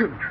truth.